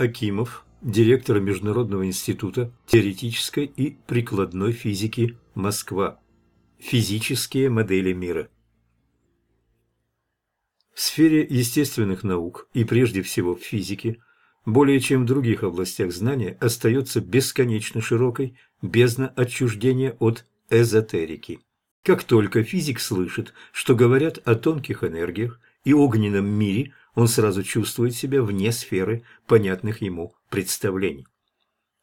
Акимов, директор Международного института теоретической и прикладной физики Москва. Физические модели мира. В сфере естественных наук и прежде всего в физике, более чем в других областях знания, остается бесконечно широкой бездна отчуждения от эзотерики. Как только физик слышит, что говорят о тонких энергиях и огненном мире, он сразу чувствует себя вне сферы понятных ему представлений.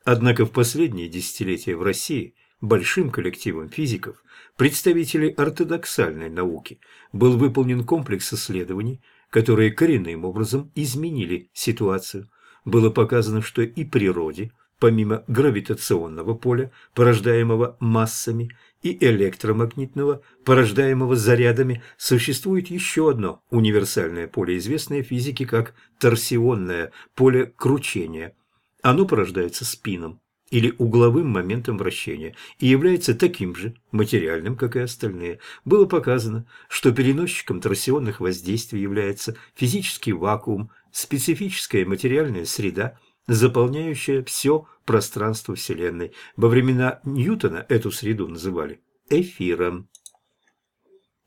Однако в последние десятилетия в России большим коллективом физиков, представителей ортодоксальной науки, был выполнен комплекс исследований, которые коренным образом изменили ситуацию. Было показано, что и природе, помимо гравитационного поля, порождаемого массами, и электромагнитного, порождаемого зарядами, существует еще одно универсальное поле, известное физике как торсионное поле кручения. Оно порождается спином или угловым моментом вращения и является таким же материальным, как и остальные. Было показано, что переносчиком торсионных воздействий является физический вакуум, специфическая материальная среда – заполняющая все пространство Вселенной. Во времена Ньютона эту среду называли эфиром.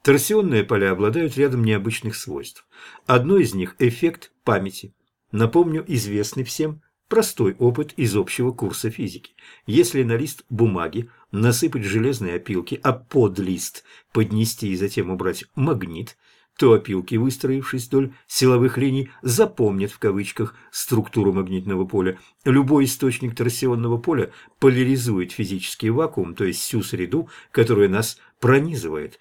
Торсионные поля обладают рядом необычных свойств. Одно из них – эффект памяти. Напомню известный всем простой опыт из общего курса физики. Если на лист бумаги насыпать железные опилки, а под лист поднести и затем убрать магнит – то опилки, выстроившись вдоль силовых линий, запомнят в кавычках структуру магнитного поля. Любой источник торсионного поля поляризует физический вакуум, то есть всю среду, которая нас пронизывает.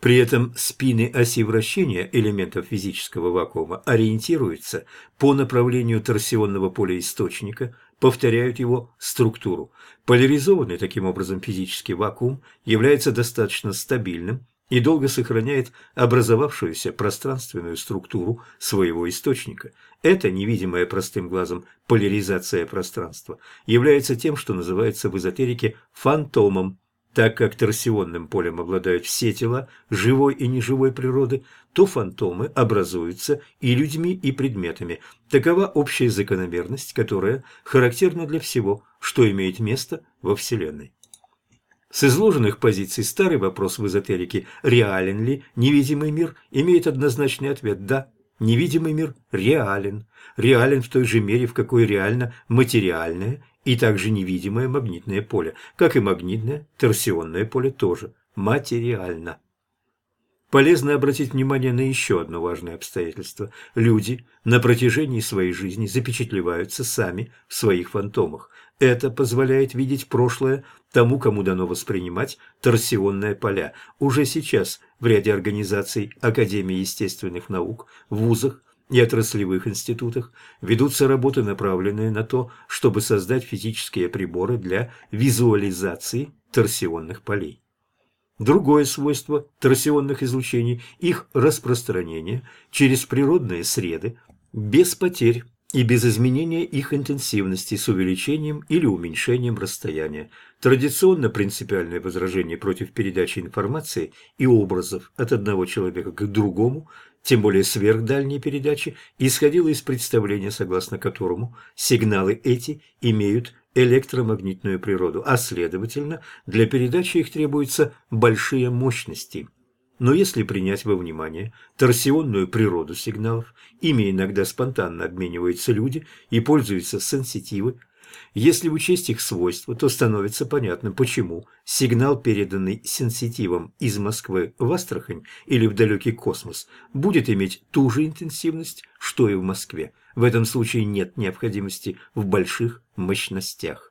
При этом спины оси вращения элементов физического вакуума ориентируются по направлению торсионного поля источника, повторяют его структуру. Поляризованный таким образом физический вакуум является достаточно стабильным, и долго сохраняет образовавшуюся пространственную структуру своего источника. Эта невидимая простым глазом поляризация пространства является тем, что называется в эзотерике фантомом. Так как торсионным полем обладают все тела живой и неживой природы, то фантомы образуются и людьми, и предметами. Такова общая закономерность, которая характерна для всего, что имеет место во Вселенной. С изложенных позиций старый вопрос в эзотерике «реален ли невидимый мир?» имеет однозначный ответ «да». Невидимый мир реален. Реален в той же мере, в какой реально материальное и также невидимое магнитное поле, как и магнитное торсионное поле тоже материально. Полезно обратить внимание на еще одно важное обстоятельство. Люди на протяжении своей жизни запечатлеваются сами в своих фантомах. Это позволяет видеть прошлое тому, кому дано воспринимать торсионные поля. Уже сейчас в ряде организаций Академии естественных наук, вузах и отраслевых институтах ведутся работы, направленные на то, чтобы создать физические приборы для визуализации торсионных полей. Другое свойство торсионных излучений – их распространение через природные среды без потерь и без изменения их интенсивности с увеличением или уменьшением расстояния. Традиционно принципиальное возражение против передачи информации и образов от одного человека к другому, тем более сверхдальней передачи, исходило из представления, согласно которому сигналы эти имеют электромагнитную природу, а следовательно, для передачи их требуются большие мощности – но если принять во внимание торсионную природу сигналов, ими иногда спонтанно обмениваются люди и пользуются сенситивы, если учесть их свойства, то становится понятно, почему сигнал, переданный сенситивом из Москвы в Астрахань или в далекий космос, будет иметь ту же интенсивность, что и в Москве. В этом случае нет необходимости в больших мощностях.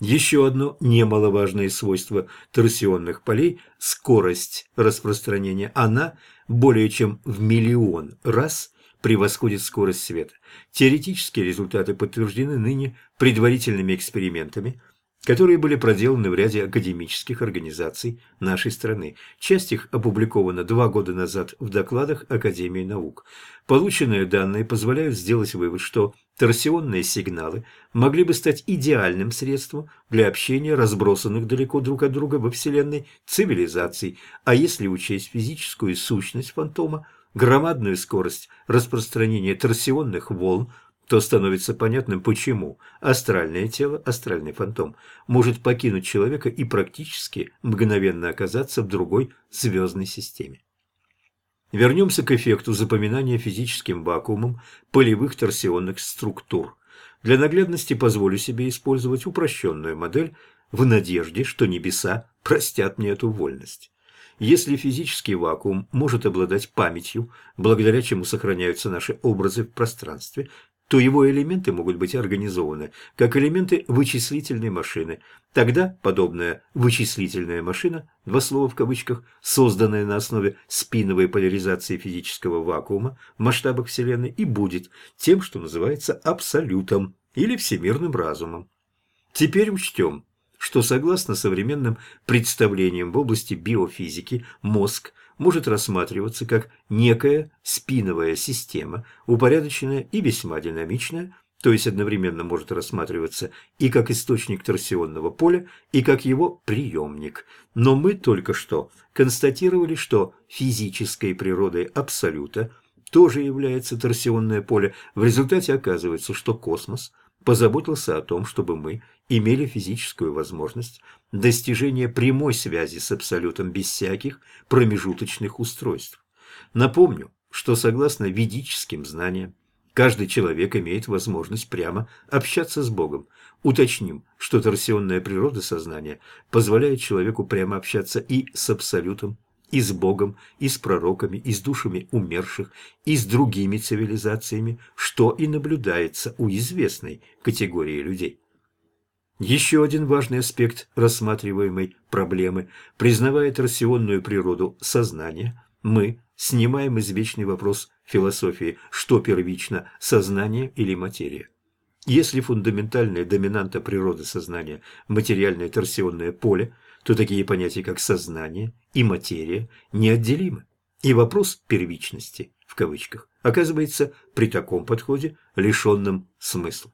Еще одно немаловажное свойство торсионных полей – скорость распространения. Она более чем в миллион раз превосходит скорость света. Теоретические результаты подтверждены ныне предварительными экспериментами – которые были проделаны в ряде академических организаций нашей страны. Часть их опубликована два года назад в докладах Академии наук. Полученные данные позволяют сделать вывод, что торсионные сигналы могли бы стать идеальным средством для общения разбросанных далеко друг от друга во Вселенной цивилизаций, а если учесть физическую сущность фантома, громадную скорость распространения торсионных волн, то становится понятным, почему астральное тело, астральный фантом, может покинуть человека и практически мгновенно оказаться в другой звездной системе. Вернемся к эффекту запоминания физическим вакуумом полевых торсионных структур. Для наглядности позволю себе использовать упрощенную модель в надежде, что небеса простят мне эту вольность. Если физический вакуум может обладать памятью, благодаря чему сохраняются наши образы в пространстве, то его элементы могут быть организованы как элементы вычислительной машины. Тогда подобная вычислительная машина, два слова в кавычках, созданная на основе спиновой поляризации физического вакуума в масштабах Вселенной, и будет тем, что называется абсолютом или всемирным разумом. Теперь учтем, что согласно современным представлениям в области биофизики, мозг может рассматриваться как некая спиновая система, упорядоченная и весьма динамичная, то есть одновременно может рассматриваться и как источник торсионного поля, и как его приемник. Но мы только что констатировали, что физической природой Абсолюта тоже является торсионное поле. В результате оказывается, что космос позаботился о том, чтобы мы имели физическую возможность достижения прямой связи с Абсолютом без всяких промежуточных устройств. Напомню, что согласно ведическим знаниям, каждый человек имеет возможность прямо общаться с Богом. Уточним, что торсионная природа сознания позволяет человеку прямо общаться и с Абсолютом, и с Богом, и с пророками, и с душами умерших, и с другими цивилизациями, что и наблюдается у известной категории людей. Еще один важный аспект рассматриваемой проблемы, признавая торсионную природу сознания, мы снимаем извечный вопрос философии, что первично – сознание или материя. Если фундаментальная доминанта природы сознания – материальное торсионное поле, то такие понятия, как сознание и материя, неотделимы. И вопрос первичности, в кавычках, оказывается при таком подходе лишенным смысла.